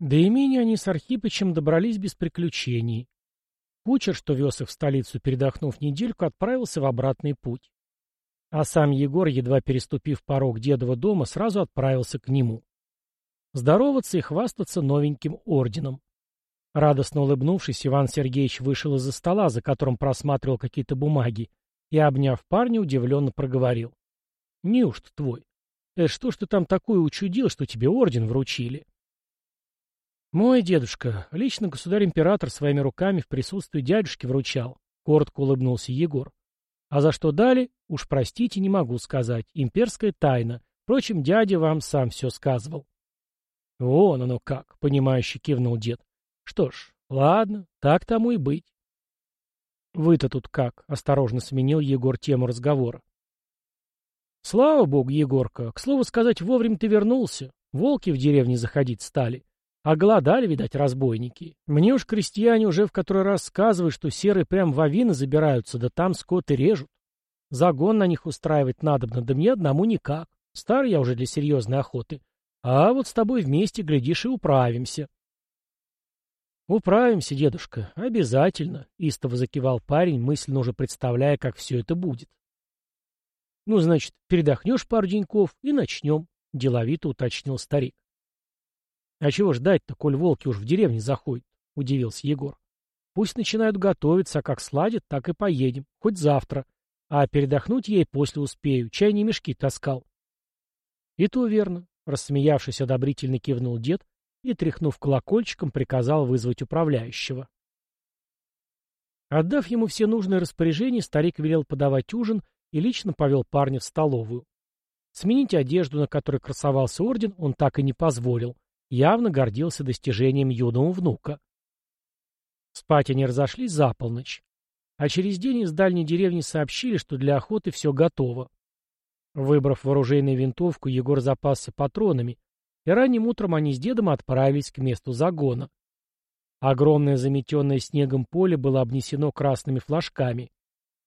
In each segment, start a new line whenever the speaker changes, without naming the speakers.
До имени они с Архипычем добрались без приключений. Кучер, что вез их в столицу, передохнув недельку, отправился в обратный путь. А сам Егор, едва переступив порог дедова дома, сразу отправился к нему. Здороваться и хвастаться новеньким орденом. Радостно улыбнувшись, Иван Сергеевич вышел из-за стола, за которым просматривал какие-то бумаги, и, обняв парня, удивленно проговорил. — Неужто твой? Это что ж ты там такое учудил, что тебе орден вручили? — Мой дедушка, лично государь-император своими руками в присутствии дядюшки вручал, — коротко улыбнулся Егор. — А за что дали, уж простите, не могу сказать, имперская тайна. Впрочем, дядя вам сам все сказывал. — Вон оно как, — понимающе кивнул дед. Что ж, ладно, так тому и быть. Вы-то тут как? Осторожно сменил Егор тему разговора. Слава богу, Егорка, к слову сказать, вовремя ты вернулся. Волки в деревне заходить стали. А голодали, видать, разбойники. Мне уж крестьяне уже в который раз сказывают, что серые прям в авины забираются, да там скот и режут. Загон на них устраивать надобно, да мне одному никак. Стар я уже для серьезной охоты. А вот с тобой вместе, глядишь, и управимся. «Управимся, дедушка, обязательно», — истово закивал парень, мысленно уже представляя, как все это будет. «Ну, значит, передохнешь пару деньков и начнем», — деловито уточнил старик. «А чего ждать-то, коль волки уж в деревне заходят?» — удивился Егор. «Пусть начинают готовиться, а как сладят, так и поедем, хоть завтра. А передохнуть и после успею, чай не мешки таскал». «И то верно», — рассмеявшись, одобрительно кивнул дед и, тряхнув колокольчиком, приказал вызвать управляющего. Отдав ему все нужные распоряжения, старик велел подавать ужин и лично повел парня в столовую. Сменить одежду, на которой красовался орден, он так и не позволил. Явно гордился достижением юного внука. Спать они разошлись за полночь. А через день из дальней деревни сообщили, что для охоты все готово. Выбрав вооружейную винтовку, Егор запасся патронами и ранним утром они с дедом отправились к месту загона. Огромное заметенное снегом поле было обнесено красными флажками.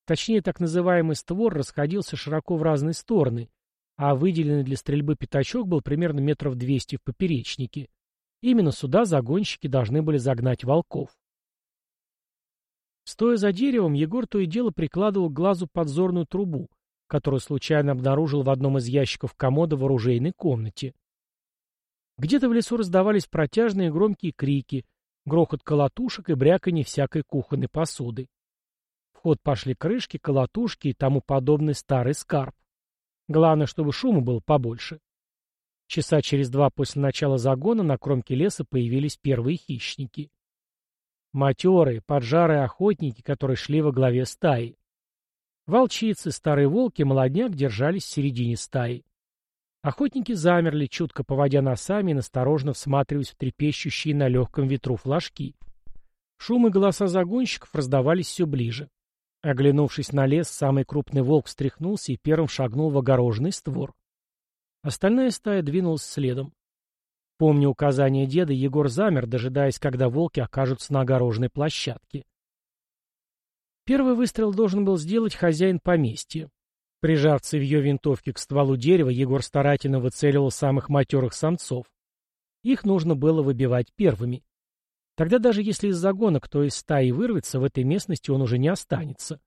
Точнее, так называемый створ расходился широко в разные стороны, а выделенный для стрельбы пятачок был примерно метров двести в поперечнике. Именно сюда загонщики должны были загнать волков. Стоя за деревом, Егор то и дело прикладывал к глазу подзорную трубу, которую случайно обнаружил в одном из ящиков комода в оружейной комнате. Где-то в лесу раздавались протяжные громкие крики, грохот колотушек и бряканье всякой кухонной посуды. В ход пошли крышки, колотушки и тому подобный старый скарб. Главное, чтобы шума было побольше. Часа через два после начала загона на кромке леса появились первые хищники. Матерые, поджарые охотники, которые шли во главе стаи. Волчицы, старые волки, молодняк держались в середине стаи. Охотники замерли, чутко поводя носами и насторожно всматриваясь в трепещущие на легком ветру флажки. Шум и голоса загонщиков раздавались все ближе. Оглянувшись на лес, самый крупный волк встряхнулся и первым шагнул в огороженный створ. Остальная стая двинулась следом. Помня указания деда, Егор замер, дожидаясь, когда волки окажутся на огороженной площадке. Первый выстрел должен был сделать хозяин поместья. Прижав цевье винтовки к стволу дерева, Егор старательно выцеливал самых матерых самцов. Их нужно было выбивать первыми. Тогда даже если из загона кто из стаи вырвется, в этой местности он уже не останется.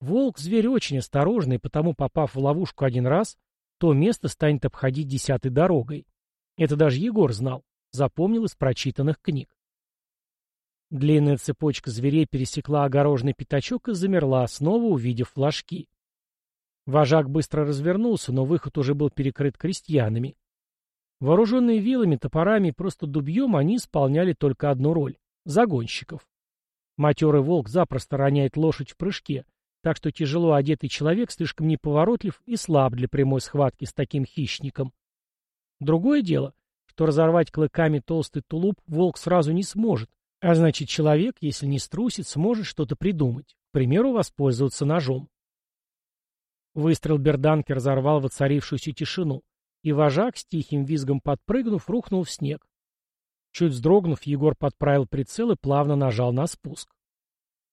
Волк — зверь очень осторожный, потому, попав в ловушку один раз, то место станет обходить десятой дорогой. Это даже Егор знал, запомнил из прочитанных книг. Длинная цепочка зверей пересекла огороженный пятачок и замерла, снова увидев флажки. Вожак быстро развернулся, но выход уже был перекрыт крестьянами. Вооруженные вилами, топорами и просто дубьем, они исполняли только одну роль — загонщиков. Матерый волк запросто роняет лошадь в прыжке, так что тяжело одетый человек слишком неповоротлив и слаб для прямой схватки с таким хищником. Другое дело, что разорвать клыками толстый тулуп волк сразу не сможет, а значит человек, если не струсит, сможет что-то придумать, к примеру, воспользоваться ножом. Выстрел берданки разорвал воцарившуюся тишину, и вожак, с тихим визгом подпрыгнув, рухнул в снег. Чуть вздрогнув, Егор подправил прицел и плавно нажал на спуск.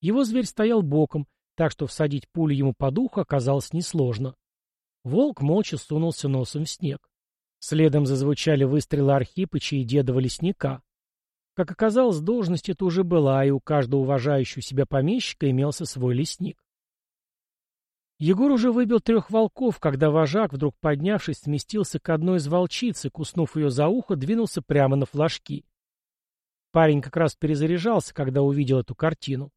Его зверь стоял боком, так что всадить пулю ему по духу оказалось несложно. Волк молча сунулся носом в снег. Следом зазвучали выстрелы Архипыча и дедова лесника. Как оказалось, должность эта уже была, и у каждого уважающего себя помещика имелся свой лесник. Егор уже выбил трех волков, когда вожак, вдруг поднявшись, сместился к одной из волчиц и, куснув ее за ухо, двинулся прямо на флажки. Парень как раз перезаряжался, когда увидел эту картину.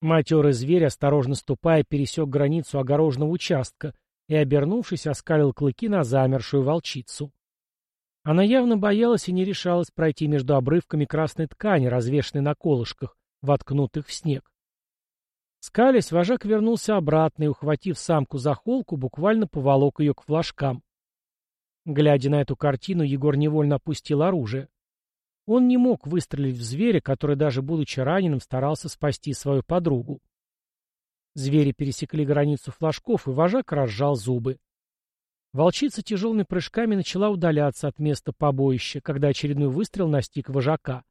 Матерый зверь, осторожно ступая, пересек границу огороженного участка и, обернувшись, оскалил клыки на замершую волчицу. Она явно боялась и не решалась пройти между обрывками красной ткани, развешанной на колышках, воткнутых в снег. Скалясь, вожак вернулся обратно и, ухватив самку за холку, буквально поволок ее к флажкам. Глядя на эту картину, Егор невольно опустил оружие. Он не мог выстрелить в зверя, который, даже будучи раненым, старался спасти свою подругу. Звери пересекли границу флажков, и вожак разжал зубы. Волчица тяжелыми прыжками начала удаляться от места побоища, когда очередной выстрел настиг вожака.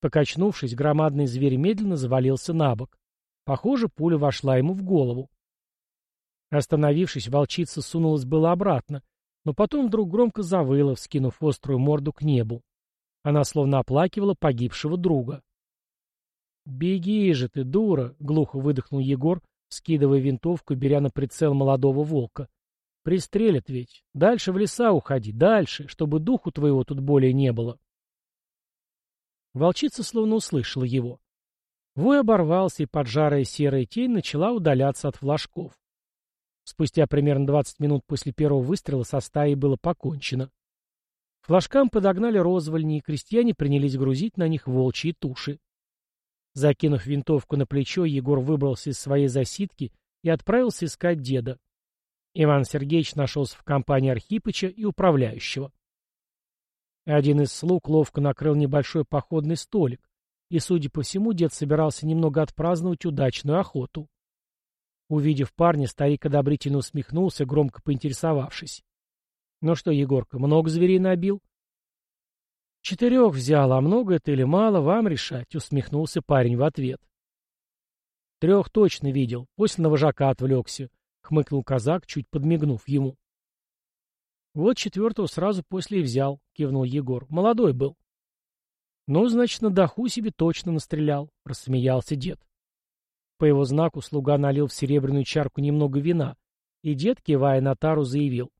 Покачнувшись, громадный зверь медленно завалился на бок. Похоже, пуля вошла ему в голову. Остановившись, волчица сунулась было обратно, но потом вдруг громко завыла, вскинув острую морду к небу. Она словно оплакивала погибшего друга. «Беги же ты, дура!» — глухо выдохнул Егор, скидывая винтовку, беря на прицел молодого волка. «Пристрелят ведь. Дальше в леса уходи, дальше, чтобы духу твоего тут более не было». Волчица словно услышала его. Вой оборвался, и поджарая серая тень начала удаляться от флажков. Спустя примерно 20 минут после первого выстрела со стаей было покончено. Флажкам подогнали розвольни, и крестьяне принялись грузить на них волчьи туши. Закинув винтовку на плечо, Егор выбрался из своей засидки и отправился искать деда. Иван Сергеевич нашелся в компании Архипыча и управляющего. Один из слуг ловко накрыл небольшой походный столик, и, судя по всему, дед собирался немного отпраздновать удачную охоту. Увидев парня, старик одобрительно усмехнулся, громко поинтересовавшись. — Ну что, Егорка, много зверей набил? — Четырех взял, а много это или мало, вам решать, — усмехнулся парень в ответ. — Трех точно видел, после на вожака отвлекся, — хмыкнул казак, чуть подмигнув ему. — Вот четвертого сразу после и взял, — кивнул Егор. — Молодой был. «Ну, значит, на даху себе точно настрелял», — рассмеялся дед. По его знаку слуга налил в серебряную чарку немного вина, и дед, кивая на тару, заявил.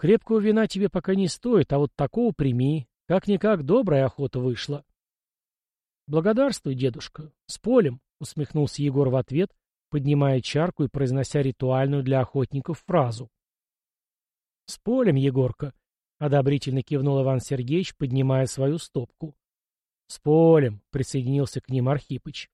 «Крепкого вина тебе пока не стоит, а вот такого прими. Как-никак добрая охота вышла». «Благодарствуй, дедушка. С полем», — усмехнулся Егор в ответ, поднимая чарку и произнося ритуальную для охотников фразу. «С полем, Егорка», Одобрительно кивнул Иван Сергеевич, поднимая свою стопку. «С полем!» — присоединился к ним Архипыч.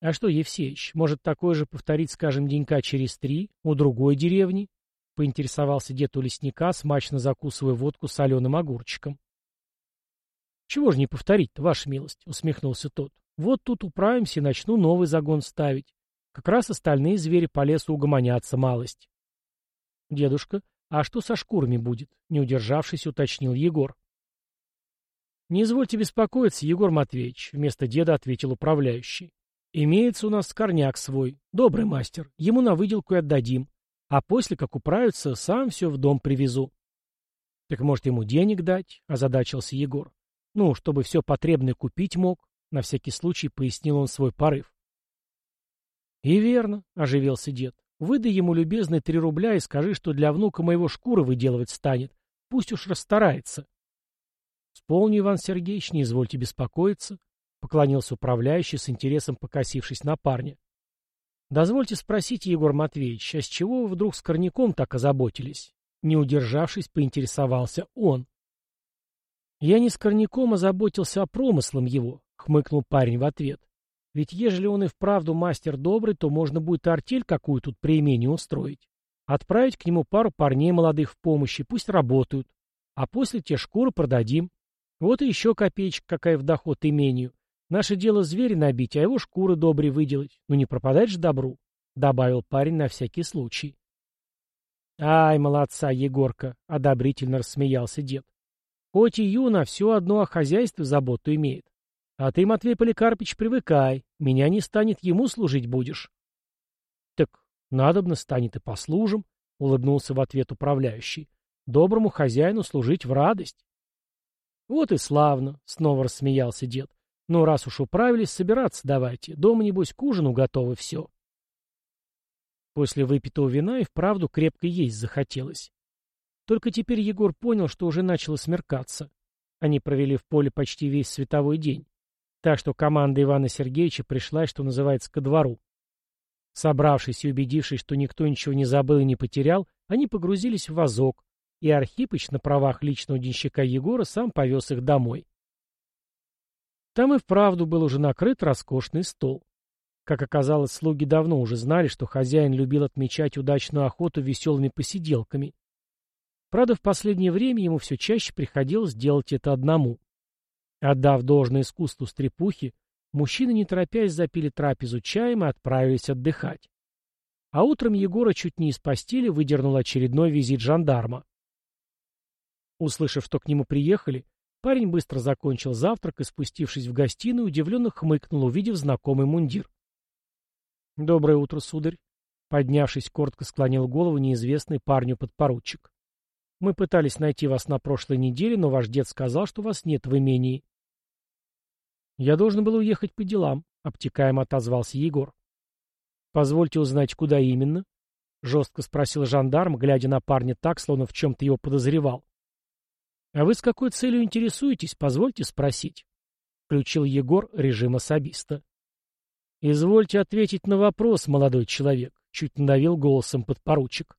«А что, Евсеич, может такое же повторить, скажем, денька через три, у другой деревни?» — поинтересовался дед у лесника, смачно закусывая водку соленым огурчиком. «Чего же не повторить-то, ваша милость?» — усмехнулся тот. «Вот тут управимся и начну новый загон ставить. Как раз остальные звери по лесу угомонятся малость». «Дедушка, «А что со шкурами будет?» — не удержавшись, уточнил Егор. «Не извольте беспокоиться, Егор Матвеевич», — вместо деда ответил управляющий. «Имеется у нас скорняк свой, добрый мастер, ему на выделку и отдадим, а после, как управится, сам все в дом привезу». «Так, может, ему денег дать?» — озадачился Егор. «Ну, чтобы все потребное купить мог», — на всякий случай пояснил он свой порыв. «И верно», — оживился дед. Выдай ему, любезный, три рубля и скажи, что для внука моего шкуры выделывать станет. Пусть уж расстарается. — Сполню, Иван Сергеевич, не извольте беспокоиться, — поклонился управляющий с интересом покосившись на парня. — Дозвольте спросить, Егор Матвеевич, а с чего вы вдруг с Корняком так озаботились? Не удержавшись, поинтересовался он. — Я не с Корняком озаботился, а промыслом его, — хмыкнул парень в ответ. Ведь ежели он и вправду мастер добрый, то можно будет артель какую тут при имении устроить. Отправить к нему пару парней молодых в помощи, пусть работают. А после те шкуры продадим. Вот и еще копеечка какая в доход имению. Наше дело зверя набить, а его шкуры добре выделать. Ну не пропадать же добру, — добавил парень на всякий случай. «Ай, молодца, Егорка!» — одобрительно рассмеялся дед. «Хоть и юна, все одно о хозяйстве заботу имеет. А ты, Матвей Поликарпич, привыкай. Меня не станет, ему служить будешь. Так надобно станет и послужим, — улыбнулся в ответ управляющий. Доброму хозяину служить в радость. Вот и славно, снова рассмеялся дед. Ну, раз уж управились, собираться давайте. Дома, небось, к ужину готовы все. После выпитого вина и вправду крепко есть захотелось. Только теперь Егор понял, что уже начало смеркаться. Они провели в поле почти весь световой день. Так что команда Ивана Сергеевича пришла, что называется, ко двору. Собравшись и убедившись, что никто ничего не забыл и не потерял, они погрузились в вазок, и Архипыч на правах личного денщика Егора сам повез их домой. Там и вправду был уже накрыт роскошный стол. Как оказалось, слуги давно уже знали, что хозяин любил отмечать удачную охоту веселыми посиделками. Правда, в последнее время ему все чаще приходилось делать это одному. Отдав должное искусству стрепухи, мужчины, не торопясь, запили трапезу чаем и отправились отдыхать. А утром Егора чуть не из постели выдернул очередной визит жандарма. Услышав, что к нему приехали, парень быстро закончил завтрак и, спустившись в гостиную, удивленно хмыкнул, увидев знакомый мундир. «Доброе утро, сударь!» Поднявшись, коротко склонил голову неизвестный парню подпоручик. «Мы пытались найти вас на прошлой неделе, но ваш дед сказал, что вас нет в имении». «Я должен был уехать по делам», — обтекаемо отозвался Егор. «Позвольте узнать, куда именно?» — жестко спросил жандарм, глядя на парня так, словно в чем-то его подозревал. «А вы с какой целью интересуетесь, позвольте спросить?» — включил Егор режим особиста. «Извольте ответить на вопрос, молодой человек», — чуть надавил голосом подпоручик.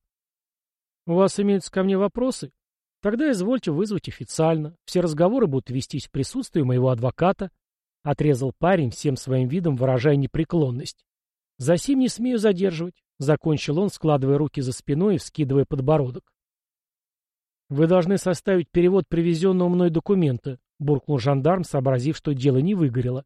«У вас имеются ко мне вопросы? Тогда извольте вызвать официально. Все разговоры будут вестись в присутствии моего адвоката», — отрезал парень, всем своим видом выражая непреклонность. «За сим не смею задерживать», — закончил он, складывая руки за спиной и вскидывая подбородок. «Вы должны составить перевод привезенного мной документа», — буркнул жандарм, сообразив, что дело не выгорело.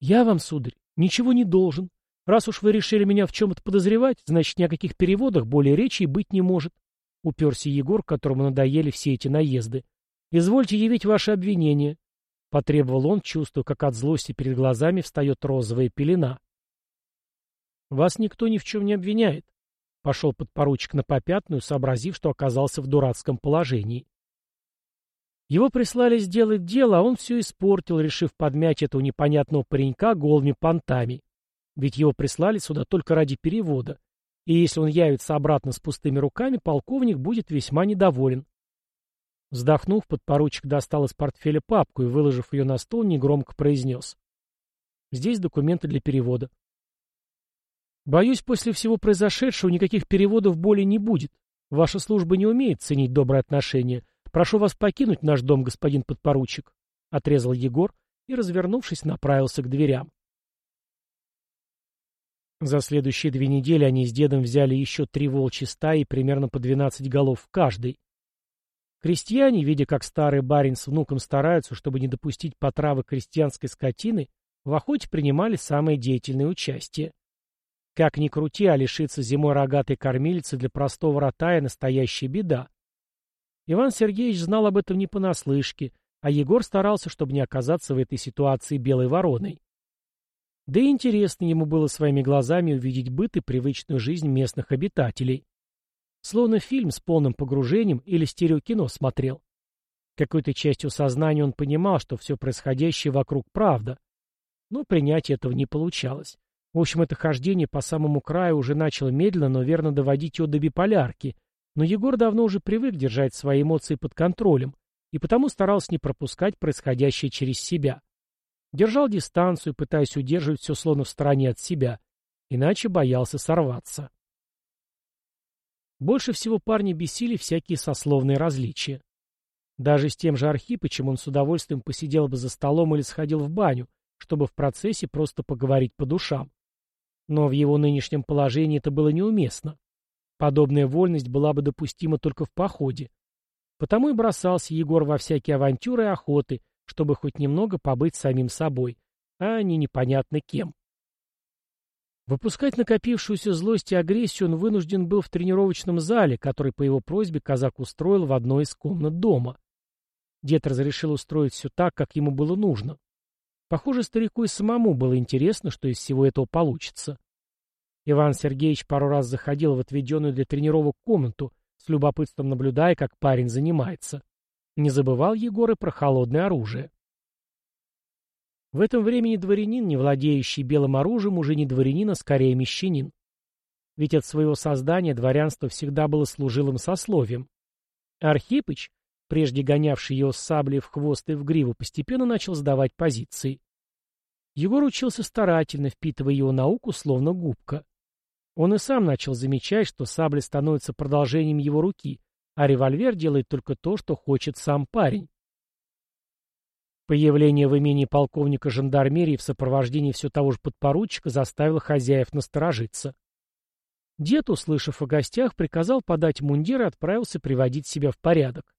«Я вам, сударь, ничего не должен. Раз уж вы решили меня в чем-то подозревать, значит, ни о каких переводах более речи быть не может», — уперся Егор, которому надоели все эти наезды. «Извольте явить ваше обвинение», — потребовал он, чувствуя, как от злости перед глазами встает розовая пелена. «Вас никто ни в чем не обвиняет», Пошел подпоручик на попятную, сообразив, что оказался в дурацком положении. Его прислали сделать дело, а он все испортил, решив подмять этого непонятного паренька голыми понтами. Ведь его прислали сюда только ради перевода. И если он явится обратно с пустыми руками, полковник будет весьма недоволен. Вздохнув, подпоручик достал из портфеля папку и, выложив ее на стол, негромко произнес. «Здесь документы для перевода. Боюсь, после всего произошедшего никаких переводов более не будет. Ваша служба не умеет ценить добрые отношения. Прошу вас покинуть наш дом, господин подпоручик, — отрезал Егор и, развернувшись, направился к дверям. За следующие две недели они с дедом взяли еще три волчьи стаи, примерно по двенадцать голов в каждой. Крестьяне, видя, как старый барин с внуком стараются, чтобы не допустить потравы крестьянской скотины, в охоте принимали самое деятельное участие. Как ни крути, а лишиться зимой рогатой кормилицы для простого ротая — настоящая беда. Иван Сергеевич знал об этом не понаслышке, а Егор старался, чтобы не оказаться в этой ситуации белой вороной. Да и интересно ему было своими глазами увидеть быт и привычную жизнь местных обитателей. Словно фильм с полным погружением или стереокино смотрел. Какой-то частью сознания он понимал, что все происходящее вокруг правда. Но принять этого не получалось. В общем, это хождение по самому краю уже начало медленно, но верно доводить его до биполярки. Но Егор давно уже привык держать свои эмоции под контролем, и потому старался не пропускать происходящее через себя. Держал дистанцию, пытаясь удерживать все словно в стороне от себя, иначе боялся сорваться. Больше всего парни бесили всякие сословные различия. Даже с тем же Архипычем он с удовольствием посидел бы за столом или сходил в баню, чтобы в процессе просто поговорить по душам. Но в его нынешнем положении это было неуместно. Подобная вольность была бы допустима только в походе. Потому и бросался Егор во всякие авантюры и охоты, чтобы хоть немного побыть самим собой, а не непонятно кем. Выпускать накопившуюся злость и агрессию он вынужден был в тренировочном зале, который по его просьбе казак устроил в одной из комнат дома. Дед разрешил устроить все так, как ему было нужно. Похоже, старику и самому было интересно, что из всего этого получится. Иван Сергеевич пару раз заходил в отведенную для тренировок комнату, с любопытством наблюдая, как парень занимается. Не забывал Егор и про холодное оружие. В этом времени дворянин, не владеющий белым оружием, уже не дворянин, а скорее мещанин. Ведь от своего создания дворянство всегда было служилым сословием. Архипыч, прежде гонявший его с саблей в хвост и в гриву, постепенно начал сдавать позиции. Егор учился старательно, впитывая его науку, словно губка. Он и сам начал замечать, что сабля становится продолжением его руки, а револьвер делает только то, что хочет сам парень. Появление в имении полковника жандармерии в сопровождении все того же подпоручика заставило хозяев насторожиться. Дед, услышав о гостях, приказал подать мундир и отправился приводить себя в порядок.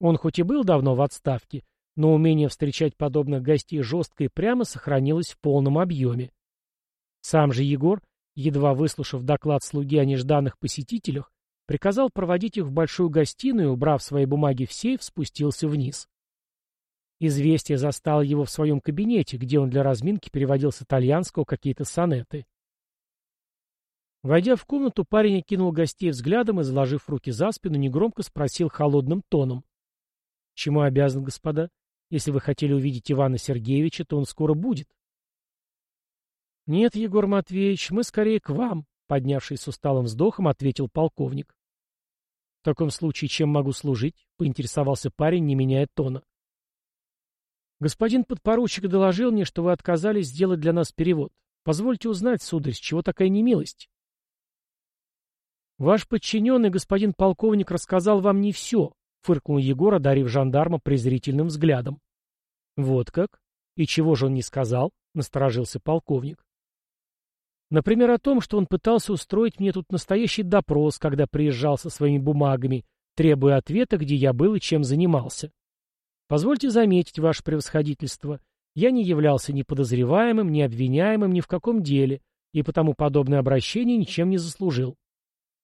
Он хоть и был давно в отставке, но умение встречать подобных гостей жестко и прямо сохранилось в полном объеме. Сам же Егор, едва выслушав доклад слуги о нежданных посетителях, приказал проводить их в большую гостиную убрав свои бумаги в сейф, спустился вниз. Известие застало его в своем кабинете, где он для разминки переводил с итальянского какие-то сонеты. Войдя в комнату, парень окинул гостей взглядом и, заложив руки за спину, негромко спросил холодным тоном. — Чему обязан, господа? Если вы хотели увидеть Ивана Сергеевича, то он скоро будет. — Нет, Егор Матвеевич, мы скорее к вам, — поднявшись с усталым вздохом, ответил полковник. — В таком случае чем могу служить? — поинтересовался парень, не меняя тона. Господин подпоручик доложил мне, что вы отказались сделать для нас перевод. Позвольте узнать, сударь, с чего такая немилость? Ваш подчиненный, господин полковник, рассказал вам не все, фыркнул Егор, одарив жандарма презрительным взглядом. Вот как? И чего же он не сказал? Насторожился полковник. Например, о том, что он пытался устроить мне тут настоящий допрос, когда приезжал со своими бумагами, требуя ответа, где я был и чем занимался. Позвольте заметить, ваше превосходительство, я не являлся ни подозреваемым, ни обвиняемым ни в каком деле, и потому подобное обращение ничем не заслужил.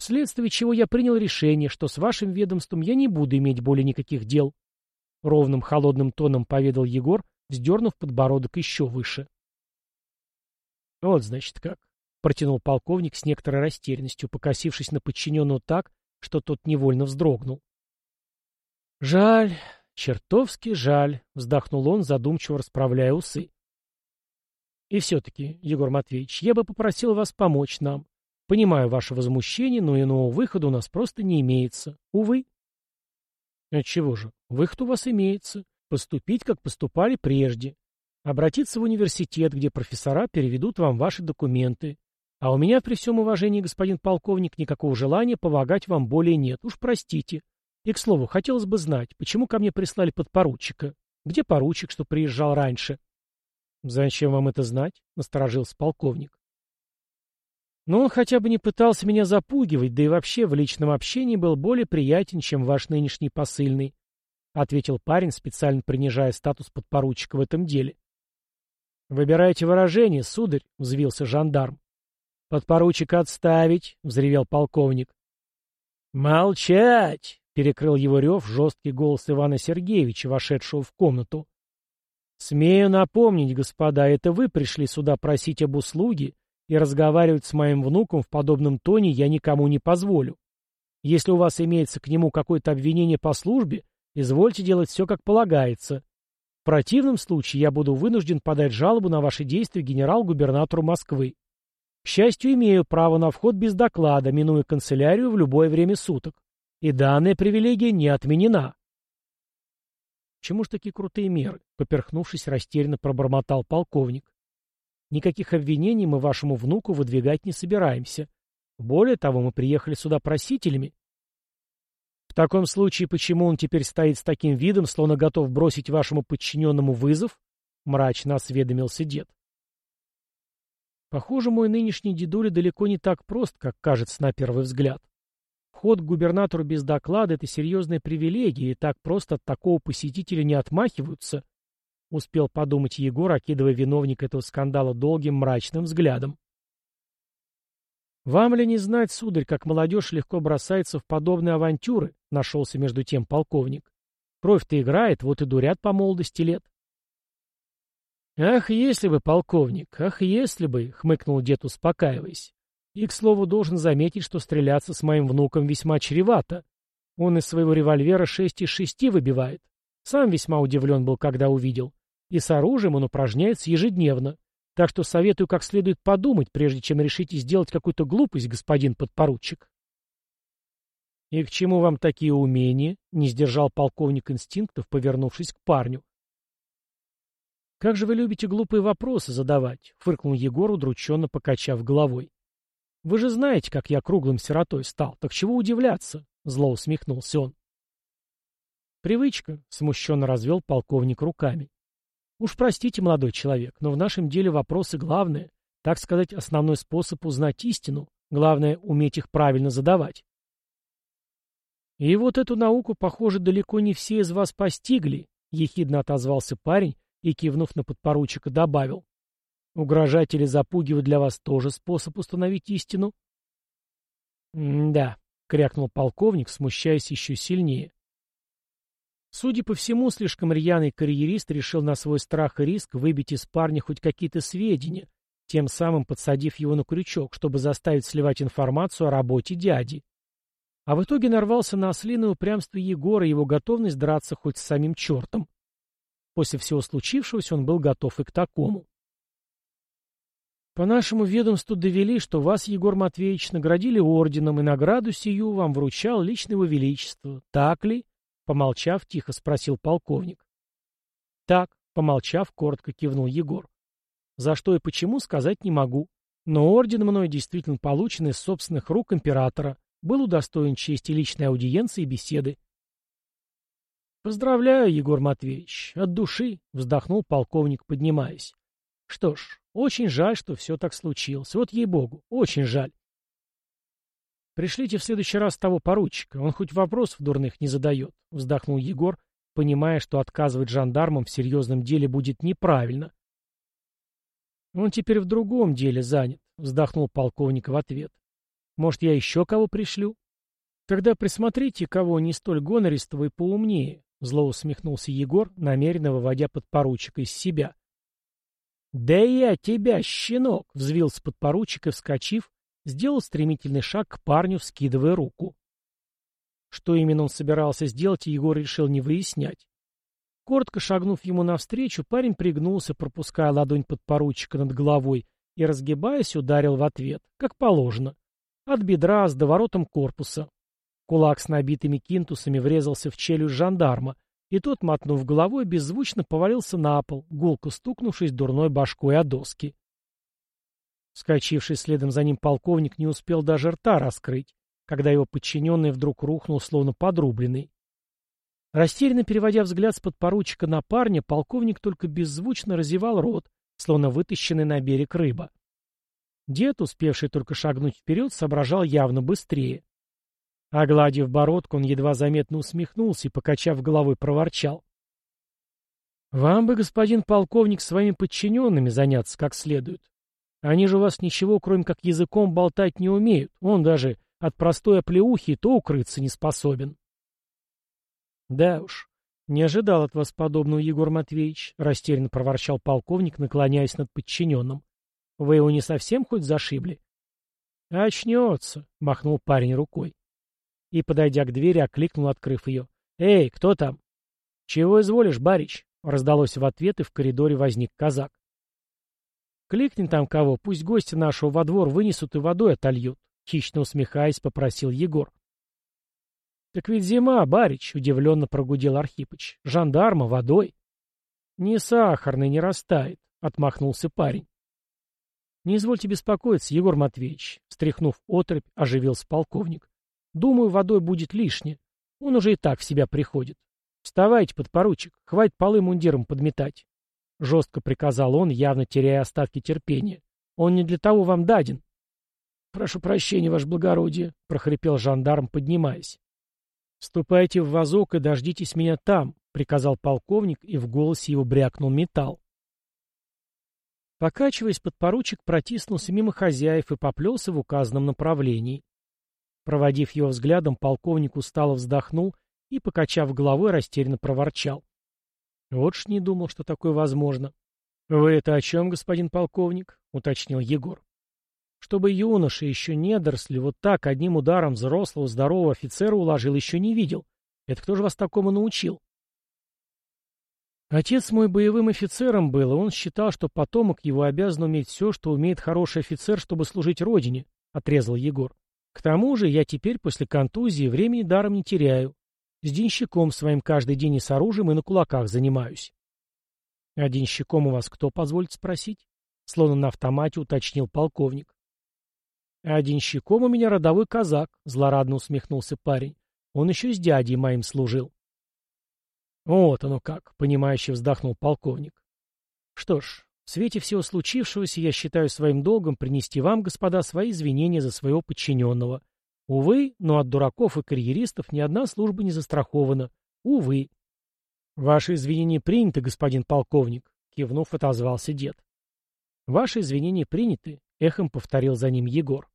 Вследствие чего я принял решение, что с вашим ведомством я не буду иметь более никаких дел. Ровным холодным тоном поведал Егор, вздернув подбородок еще выше. Вот, значит, как. Протянул полковник с некоторой растерянностью, покосившись на подчиненного так, что тот невольно вздрогнул. Жаль, «Чертовски жаль», — вздохнул он, задумчиво расправляя усы. «И все-таки, Егор Матвеевич, я бы попросил вас помочь нам. Понимаю ваше возмущение, но иного выхода у нас просто не имеется. Увы». «Отчего же? Выход у вас имеется. Поступить, как поступали прежде. Обратиться в университет, где профессора переведут вам ваши документы. А у меня, при всем уважении, господин полковник, никакого желания помогать вам более нет. Уж простите. И, к слову, хотелось бы знать, почему ко мне прислали подпоручика? Где поручик, что приезжал раньше? — Зачем вам это знать? — насторожился полковник. Но «Ну, он хотя бы не пытался меня запугивать, да и вообще в личном общении был более приятен, чем ваш нынешний посыльный, — ответил парень, специально принижая статус подпоручика в этом деле. — Выбирайте выражение, сударь, — взвился жандарм. — Подпоручик отставить, — взревел полковник. — Молчать! Перекрыл его рев жесткий голос Ивана Сергеевича, вошедшего в комнату. «Смею напомнить, господа, это вы пришли сюда просить об услуге, и разговаривать с моим внуком в подобном тоне я никому не позволю. Если у вас имеется к нему какое-то обвинение по службе, извольте делать все как полагается. В противном случае я буду вынужден подать жалобу на ваши действия генерал-губернатору Москвы. К счастью, имею право на вход без доклада, минуя канцелярию в любое время суток и данная привилегия не отменена. Чему ж такие крутые меры? Поперхнувшись, растерянно пробормотал полковник. Никаких обвинений мы вашему внуку выдвигать не собираемся. Более того, мы приехали сюда просителями. В таком случае, почему он теперь стоит с таким видом, словно готов бросить вашему подчиненному вызов? Мрачно осведомился дед. Похоже, мой нынешний дедуля далеко не так прост, как кажется на первый взгляд. Вход к губернатору без доклада — это серьезная привилегия, и так просто от такого посетителя не отмахиваются, — успел подумать Егор, окидывая виновника этого скандала долгим мрачным взглядом. «Вам ли не знать, сударь, как молодежь легко бросается в подобные авантюры?» — нашелся между тем полковник. «Кровь-то играет, вот и дурят по молодости лет». «Ах, если бы, полковник, ах, если бы!» — хмыкнул дед, успокаиваясь. И, к слову, должен заметить, что стреляться с моим внуком весьма чревато. Он из своего револьвера шесть из шести выбивает. Сам весьма удивлен был, когда увидел. И с оружием он упражняется ежедневно. Так что советую как следует подумать, прежде чем решите сделать какую-то глупость, господин подпоручик. «И к чему вам такие умения?» — не сдержал полковник инстинктов, повернувшись к парню. «Как же вы любите глупые вопросы задавать?» — фыркнул Егор, удрученно покачав головой. «Вы же знаете, как я круглым сиротой стал, так чего удивляться?» — зло усмехнулся он. «Привычка», — смущенно развел полковник руками. «Уж простите, молодой человек, но в нашем деле вопросы главные, так сказать, основной способ узнать истину, главное — уметь их правильно задавать». «И вот эту науку, похоже, далеко не все из вас постигли», — ехидно отозвался парень и, кивнув на подпоручика, добавил. «Угрожать или запугивать для вас тоже способ установить истину?» «Да», — крякнул полковник, смущаясь еще сильнее. Судя по всему, слишком рьяный карьерист решил на свой страх и риск выбить из парня хоть какие-то сведения, тем самым подсадив его на крючок, чтобы заставить сливать информацию о работе дяди. А в итоге нарвался на ослиное упрямство Егора и его готовность драться хоть с самим чертом. После всего случившегося он был готов и к такому. По нашему ведомству довели, что вас, Егор Матвеевич, наградили орденом, и награду сию вам вручал лично его величество. Так ли? Помолчав, тихо спросил полковник. Так, помолчав, коротко кивнул Егор. За что и почему, сказать не могу. Но орден мной действительно получен из собственных рук императора. Был удостоен чести личной аудиенции и беседы. «Поздравляю, Егор Матвеевич, от души», — вздохнул полковник, поднимаясь. «Что ж, очень жаль, что все так случилось. Вот ей-богу, очень жаль». «Пришлите в следующий раз того поручика, он хоть вопросов дурных не задает», — вздохнул Егор, понимая, что отказывать жандармам в серьезном деле будет неправильно. «Он теперь в другом деле занят», — вздохнул полковник в ответ. «Может, я еще кого пришлю?» «Тогда присмотрите кого не столь гонористого и поумнее», — зло усмехнулся Егор, намеренно выводя подпоручика из себя. «Да я тебя, щенок!» — взвился подпоручик и, вскочив, сделал стремительный шаг к парню, вскидывая руку. Что именно он собирался сделать, Егор решил не выяснять. Коротко шагнув ему навстречу, парень пригнулся, пропуская ладонь подпоручика над головой, и, разгибаясь, ударил в ответ, как положено. От бедра с доворотом корпуса. Кулак с набитыми кинтусами врезался в челюсть жандарма, и тот, мотнув головой, беззвучно повалился на пол, гулко стукнувшись дурной башкой о доски. Скачивший следом за ним полковник не успел даже рта раскрыть, когда его подчиненный вдруг рухнул, словно подрубленный. Растерянно переводя взгляд с подпоручика на парня, полковник только беззвучно разевал рот, словно вытащенный на берег рыба. Дед, успевший только шагнуть вперед, соображал явно быстрее. Огладив бородку, он едва заметно усмехнулся и, покачав головой, проворчал. «Вам бы, господин полковник, своими подчиненными заняться как следует. Они же вас ничего, кроме как языком, болтать не умеют. Он даже от простой оплеухи то укрыться не способен». «Да уж, не ожидал от вас подобного, Егор Матвеевич», — растерянно проворчал полковник, наклоняясь над подчиненным. «Вы его не совсем хоть зашибли?» «Очнется», — махнул парень рукой и, подойдя к двери, окликнул, открыв ее. «Эй, кто там?» «Чего изволишь, барич?» — раздалось в ответ, и в коридоре возник казак. «Кликни там кого, пусть гости нашего во двор вынесут и водой отольют», — хищно усмехаясь, попросил Егор. «Так ведь зима, барич», — удивленно прогудел Архипыч. «Жандарма, водой». «Не сахарный, не растает», — отмахнулся парень. «Не извольте беспокоиться, Егор Матвеевич», — встряхнув отрыбь, оживился полковник. Думаю, водой будет лишнее. Он уже и так в себя приходит. Вставайте, подпоручик, хватит полы мундиром подметать. Жестко приказал он, явно теряя остатки терпения. Он не для того вам даден. Прошу прощения, ваше благородие, прохрипел жандарм, поднимаясь. «Ступайте в вазок и дождитесь меня там», — приказал полковник, и в голосе его брякнул металл. Покачиваясь, подпоручик протиснулся мимо хозяев и поплелся в указанном направлении. Проводив его взглядом, полковник устало вздохнул и, покачав головой, растерянно проворчал. Вот ж не думал, что такое возможно. — Вы это о чем, господин полковник? — уточнил Егор. Чтобы юноша, еще недоросли, вот так одним ударом взрослого здорового офицера уложил, еще не видел. Это кто же вас такому научил? Отец мой боевым офицером был, и он считал, что потомок его обязан уметь все, что умеет хороший офицер, чтобы служить родине, — отрезал Егор. К тому же я теперь после контузии времени даром не теряю. С денщиком своим каждый день и с оружием, и на кулаках занимаюсь. — А денщиком у вас кто, позвольте спросить? — словно на автомате уточнил полковник. — А денщиком у меня родовой казак, — злорадно усмехнулся парень. Он еще с дядей моим служил. — Вот оно как, — понимающе вздохнул полковник. — Что ж, в свете всего случившегося я считаю своим долгом принести вам, господа, свои извинения за своего подчиненного. Увы, но от дураков и карьеристов ни одна служба не застрахована. Увы. — Ваши извинения приняты, господин полковник, — кивнув, отозвался дед. — Ваши извинения приняты, — эхом повторил за ним Егор.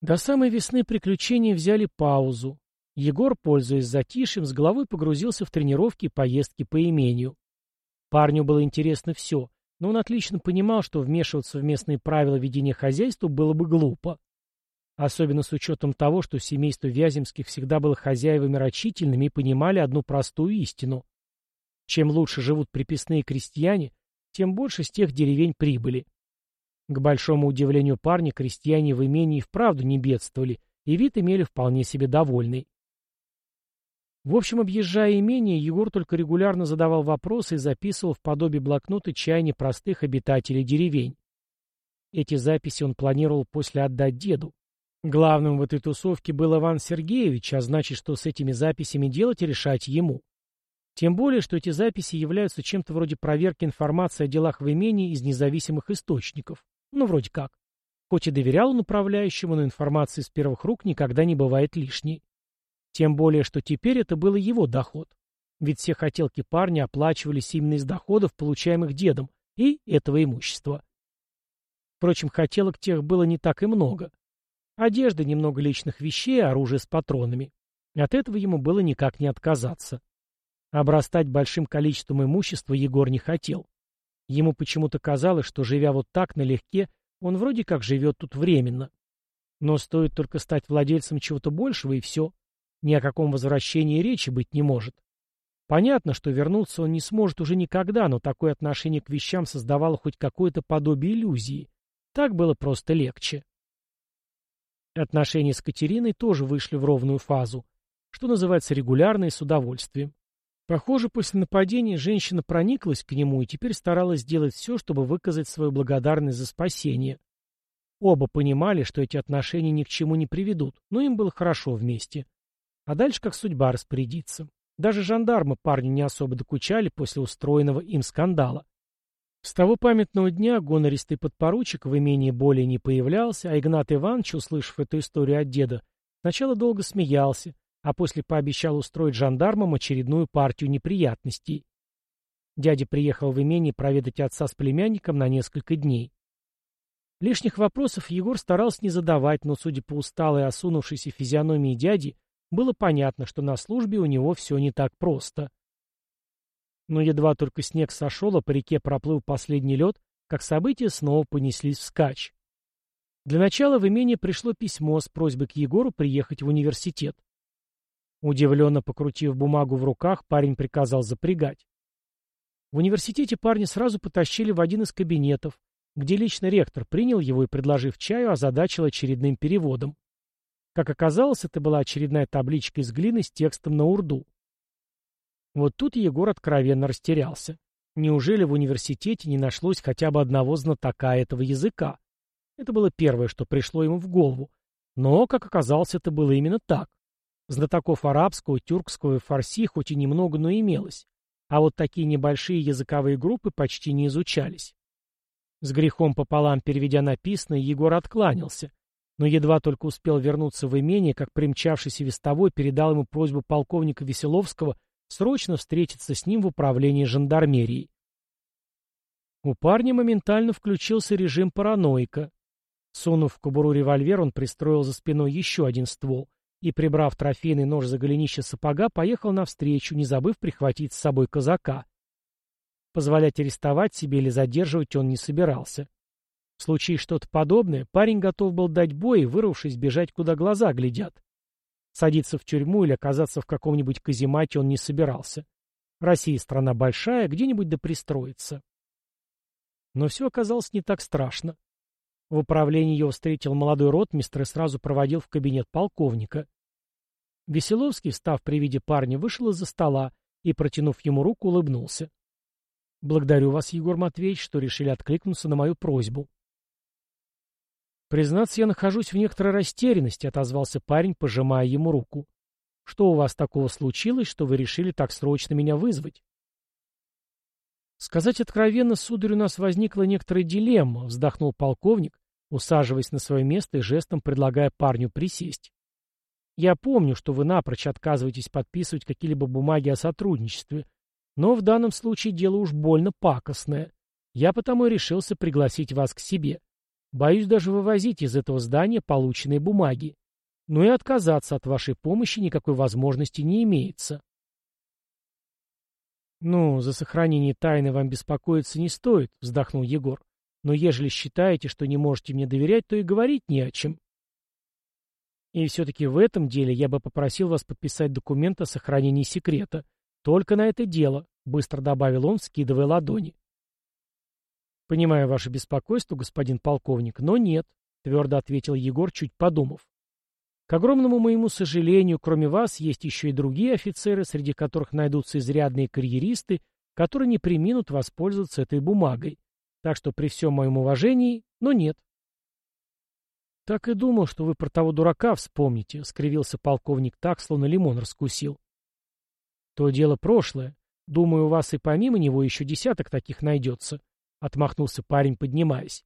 До самой весны приключения взяли паузу. Егор, пользуясь затишьем, с головой погрузился в тренировки и поездки по имению. Парню было интересно все, но он отлично понимал, что вмешиваться в местные правила ведения хозяйства было бы глупо. Особенно с учетом того, что семейство Вяземских всегда было хозяевами рачительными и понимали одну простую истину. Чем лучше живут приписные крестьяне, тем больше с тех деревень прибыли. К большому удивлению парня, крестьяне в имении вправду не бедствовали, и вид имели вполне себе довольный. В общем, объезжая имение, Егор только регулярно задавал вопросы и записывал в подобие блокнота чаяния простых обитателей деревень. Эти записи он планировал после отдать деду. Главным в этой тусовке был Иван Сергеевич, а значит, что с этими записями делать и решать ему. Тем более, что эти записи являются чем-то вроде проверки информации о делах в имении из независимых источников. Ну, вроде как. Хоть и доверял он управляющему, но информация из первых рук никогда не бывает лишней. Тем более, что теперь это был его доход. Ведь все хотелки парня оплачивались именно из доходов, получаемых дедом, и этого имущества. Впрочем, хотелок тех было не так и много. Одежда, немного личных вещей, оружие с патронами. От этого ему было никак не отказаться. Обрастать большим количеством имущества Егор не хотел. Ему почему-то казалось, что, живя вот так налегке, он вроде как живет тут временно. Но стоит только стать владельцем чего-то большего, и все. Ни о каком возвращении речи быть не может. Понятно, что вернуться он не сможет уже никогда, но такое отношение к вещам создавало хоть какое-то подобие иллюзии. Так было просто легче. Отношения с Катериной тоже вышли в ровную фазу, что называется регулярно и с удовольствием. Похоже, после нападения женщина прониклась к нему и теперь старалась сделать все, чтобы выказать свою благодарность за спасение. Оба понимали, что эти отношения ни к чему не приведут, но им было хорошо вместе. А дальше как судьба распорядится. Даже жандармы парню не особо докучали после устроенного им скандала. С того памятного дня гонористый подпоручик в имении более не появлялся, а Игнат Иванович, услышав эту историю от деда, сначала долго смеялся, а после пообещал устроить жандармам очередную партию неприятностей. Дядя приехал в имение проведать отца с племянником на несколько дней. Лишних вопросов Егор старался не задавать, но, судя по усталой осунувшейся физиономии дяди, было понятно, что на службе у него все не так просто. Но едва только снег сошел, а по реке проплыл последний лед, как события снова понеслись вскачь. Для начала в имение пришло письмо с просьбой к Егору приехать в университет. Удивленно покрутив бумагу в руках, парень приказал запрягать. В университете парня сразу потащили в один из кабинетов, где лично ректор принял его и, предложив чаю, озадачил очередным переводом. Как оказалось, это была очередная табличка из глины с текстом на урду. Вот тут Егор откровенно растерялся. Неужели в университете не нашлось хотя бы одного знатока этого языка? Это было первое, что пришло ему в голову. Но, как оказалось, это было именно так. Знатоков арабского, тюркского и фарси хоть и немного, но имелось. А вот такие небольшие языковые группы почти не изучались. С грехом пополам переведя написанное, Егор откланялся. Но едва только успел вернуться в имение, как примчавшийся вестовой передал ему просьбу полковника Веселовского срочно встретиться с ним в управлении жандармерией. У парня моментально включился режим параноика. Сунув в кобуру револьвер, он пристроил за спиной еще один ствол, и, прибрав трофейный нож за голенище сапога, поехал навстречу, не забыв прихватить с собой казака. Позволять арестовать себе или задерживать он не собирался. В случае что-то подобное, парень готов был дать бой и, вырвавшись, бежать, куда глаза глядят. Садиться в тюрьму или оказаться в каком-нибудь каземате он не собирался. Россия страна большая, где-нибудь да пристроится. Но все оказалось не так страшно. В управлении его встретил молодой ротмистр и сразу проводил в кабинет полковника. Веселовский, встав при виде парня, вышел из-за стола и, протянув ему руку, улыбнулся. «Благодарю вас, Егор Матвеевич, что решили откликнуться на мою просьбу». «Признаться, я нахожусь в некоторой растерянности», — отозвался парень, пожимая ему руку. «Что у вас такого случилось, что вы решили так срочно меня вызвать?» «Сказать откровенно, сударь, у нас возникла некоторая дилемма», — вздохнул полковник, усаживаясь на свое место и жестом предлагая парню присесть. «Я помню, что вы напрочь отказываетесь подписывать какие-либо бумаги о сотрудничестве, но в данном случае дело уж больно пакостное. Я потому и решился пригласить вас к себе. Боюсь даже вывозить из этого здания полученные бумаги. Но и отказаться от вашей помощи никакой возможности не имеется. «Ну, за сохранение тайны вам беспокоиться не стоит», — вздохнул Егор. «Но ежели считаете, что не можете мне доверять, то и говорить не о чем». «И все-таки в этом деле я бы попросил вас подписать документ о сохранении секрета. Только на это дело», — быстро добавил он, скидывая ладони. «Понимаю ваше беспокойство, господин полковник, но нет», — твердо ответил Егор, чуть подумав. К огромному моему сожалению, кроме вас, есть еще и другие офицеры, среди которых найдутся изрядные карьеристы, которые не приминут воспользоваться этой бумагой. Так что при всем моем уважении, но нет. Так и думал, что вы про того дурака вспомните, — скривился полковник так, словно лимон раскусил. То дело прошлое. Думаю, у вас и помимо него еще десяток таких найдется, — отмахнулся парень, поднимаясь.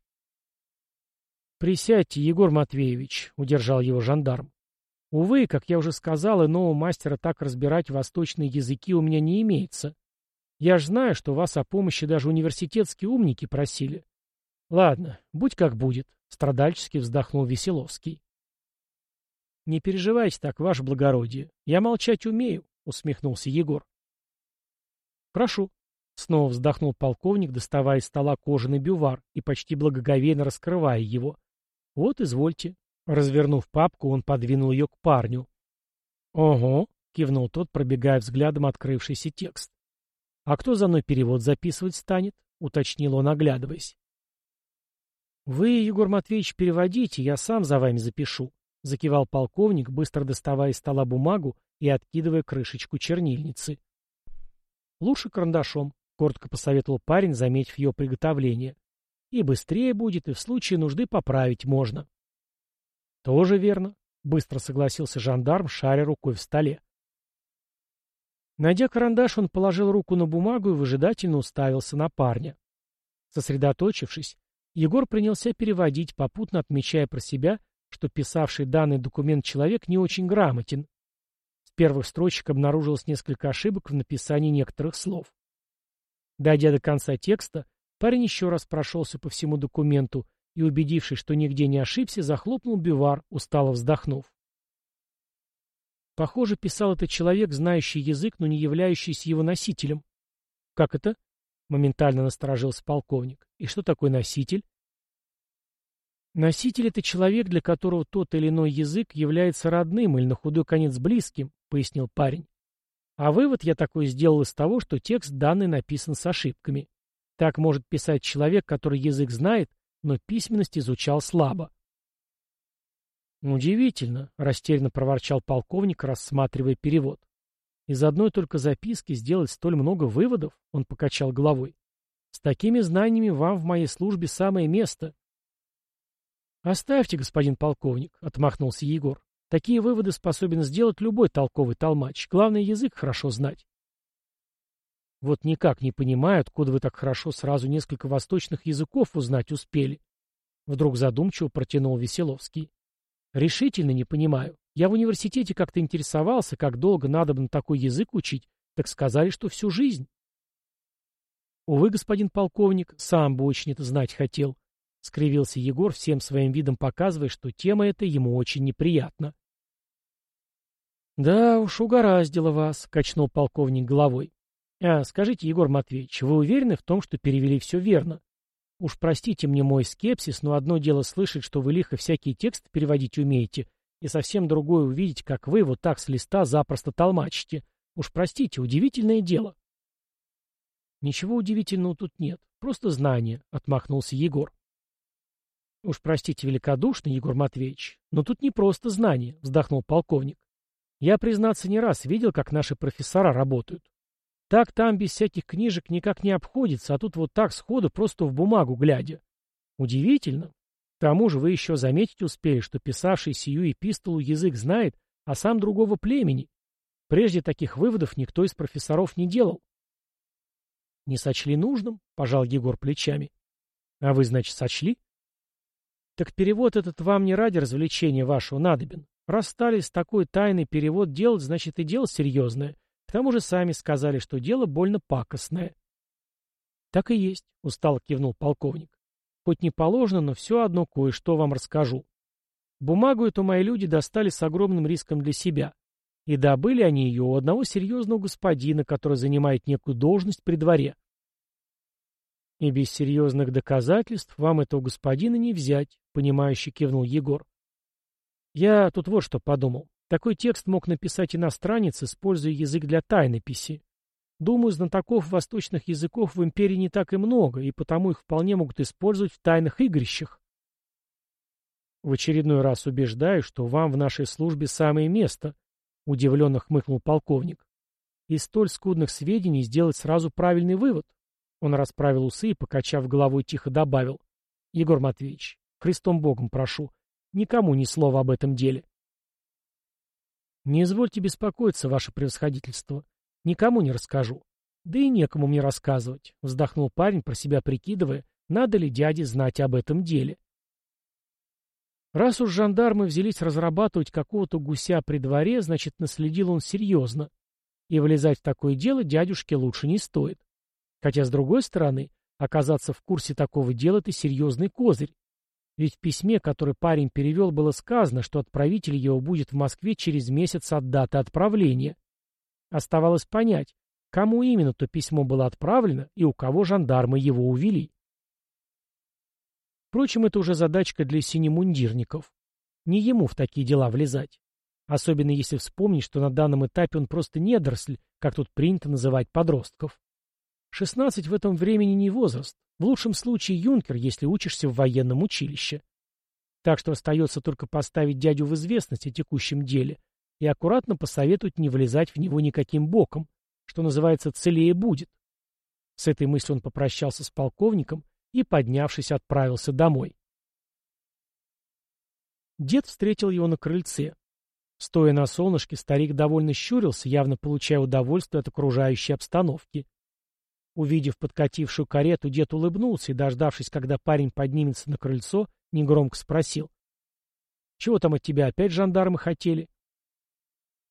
«Присядьте, Егор Матвеевич», — удержал его жандарм. «Увы, как я уже сказал, иного мастера так разбирать восточные языки у меня не имеется. Я ж знаю, что вас о помощи даже университетские умники просили. Ладно, будь как будет», — страдальчески вздохнул Веселовский. «Не переживайте так, ваше благородие. Я молчать умею», — усмехнулся Егор. «Прошу», — снова вздохнул полковник, доставая из стола кожаный бювар и почти благоговейно раскрывая его. «Вот, извольте». Развернув папку, он подвинул ее к парню. «Ого», — кивнул тот, пробегая взглядом открывшийся текст. «А кто за мной перевод записывать станет?» — уточнил он, оглядываясь. «Вы, Егор Матвеевич, переводите, я сам за вами запишу», — закивал полковник, быстро доставая из стола бумагу и откидывая крышечку чернильницы. «Лучше карандашом», — коротко посоветовал парень, заметив ее приготовление. И быстрее будет, и в случае нужды поправить можно. Тоже верно, быстро согласился жандарм, шаря рукой в столе. Найдя карандаш, он положил руку на бумагу и выжидательно уставился на парня. Сосредоточившись, Егор принялся переводить, попутно отмечая про себя, что писавший данный документ человек не очень грамотен. В первых строчек обнаружилось несколько ошибок в написании некоторых слов. Дойдя до конца текста, Парень еще раз прошелся по всему документу и, убедившись, что нигде не ошибся, захлопнул бивар, устало вздохнув. Похоже, писал этот человек, знающий язык, но не являющийся его носителем. Как это? Моментально насторожился полковник. И что такое носитель? Носитель — это человек, для которого тот или иной язык является родным или на худой конец близким, пояснил парень. А вывод я такой сделал из того, что текст данный написан с ошибками. Так может писать человек, который язык знает, но письменность изучал слабо. «Удивительно», — растерянно проворчал полковник, рассматривая перевод. «Из одной только записки сделать столь много выводов?» — он покачал головой. «С такими знаниями вам в моей службе самое место». «Оставьте, господин полковник», — отмахнулся Егор. «Такие выводы способен сделать любой толковый толмач. Главное, язык хорошо знать». Вот никак не понимаю, откуда вы так хорошо сразу несколько восточных языков узнать успели. Вдруг задумчиво протянул Веселовский. Решительно не понимаю. Я в университете как-то интересовался, как долго надо бы на такой язык учить, так сказали, что всю жизнь. Увы, господин полковник, сам бы очень это знать хотел. Скривился Егор, всем своим видом показывая, что тема эта ему очень неприятна. «Да уж, угораздило вас», — качнул полковник головой. А скажите, Егор Матвеевич, вы уверены в том, что перевели все верно? Уж простите мне мой скепсис, но одно дело слышать, что вы лихо всякие тексты переводить умеете, и совсем другое увидеть, как вы вот так с листа запросто толмачите. Уж простите, удивительное дело. Ничего удивительного тут нет, просто знание, — отмахнулся Егор. Уж простите великодушно, Егор Матвеевич, но тут не просто знание, — вздохнул полковник. Я, признаться, не раз видел, как наши профессора работают. Так там без всяких книжек никак не обходится, а тут вот так сходу просто в бумагу глядя. Удивительно. К тому же вы еще заметить успели, что писавший сию эпистолу язык знает, а сам другого племени. Прежде таких выводов никто из профессоров не делал. Не сочли нужным, пожал Егор плечами. А вы, значит, сочли? Так перевод этот вам не ради развлечения вашего надобен. Расстались такой тайной перевод делать, значит, и дело серьезное. К тому же сами сказали, что дело больно пакостное. Так и есть, устало кивнул полковник. Хоть не положено, но все одно кое-что вам расскажу. Бумагу эту мои люди достали с огромным риском для себя. И добыли они ее у одного серьезного господина, который занимает некую должность при дворе. И без серьезных доказательств вам этого господина не взять, понимающе кивнул Егор. Я тут вот что подумал. Такой текст мог написать иностранец, используя язык для тайнописи. Думаю, знатоков восточных языков в империи не так и много, и потому их вполне могут использовать в тайных игрищах. В очередной раз убеждаю, что вам в нашей службе самое место, удивленно хмыкнул полковник. Из столь скудных сведений сделать сразу правильный вывод. Он расправил усы и, покачав головой, тихо добавил. Егор Матвеевич, Христом Богом прошу, никому ни слова об этом деле. Не извольте беспокоиться, ваше превосходительство. Никому не расскажу. Да и некому мне рассказывать, вздохнул парень, про себя прикидывая, надо ли дяде знать об этом деле. Раз уж жандармы взялись разрабатывать какого-то гуся при дворе, значит, наследил он серьезно. И влезать в такое дело дядюшке лучше не стоит. Хотя, с другой стороны, оказаться в курсе такого дела — это серьезный козырь. Ведь в письме, которое парень перевел, было сказано, что отправитель его будет в Москве через месяц от даты отправления. Оставалось понять, кому именно то письмо было отправлено и у кого жандармы его увели. Впрочем, это уже задачка для синемундирников. Не ему в такие дела влезать. Особенно если вспомнить, что на данном этапе он просто недоросль, как тут принято называть подростков. 16 в этом времени не возраст. В лучшем случае юнкер, если учишься в военном училище. Так что остается только поставить дядю в известность о текущем деле и аккуратно посоветовать не влезать в него никаким боком, что называется «целее будет». С этой мыслью он попрощался с полковником и, поднявшись, отправился домой. Дед встретил его на крыльце. Стоя на солнышке, старик довольно щурился, явно получая удовольствие от окружающей обстановки. Увидев подкатившую карету, дед улыбнулся и, дождавшись, когда парень поднимется на крыльцо, негромко спросил. — Чего там от тебя опять жандармы хотели?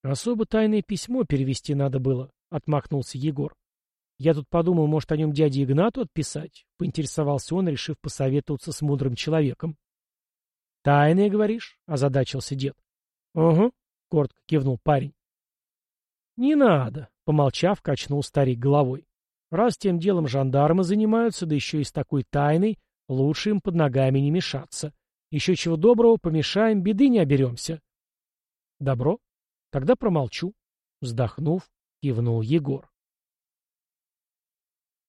Особо тайное письмо перевести надо было, — отмахнулся Егор. Я тут подумал, может, о нем дяде Игнату отписать? — поинтересовался он, решив посоветоваться с мудрым человеком. — Тайное, говоришь? — озадачился дед. — Угу, — коротко кивнул парень. — Не надо, — помолчав, качнул старик головой. Раз тем делом жандармы занимаются, да еще и с такой тайной, лучше им под ногами не мешаться. Еще чего доброго, помешаем, беды не оберемся. — Добро? Тогда промолчу. Вздохнув, кивнул Егор.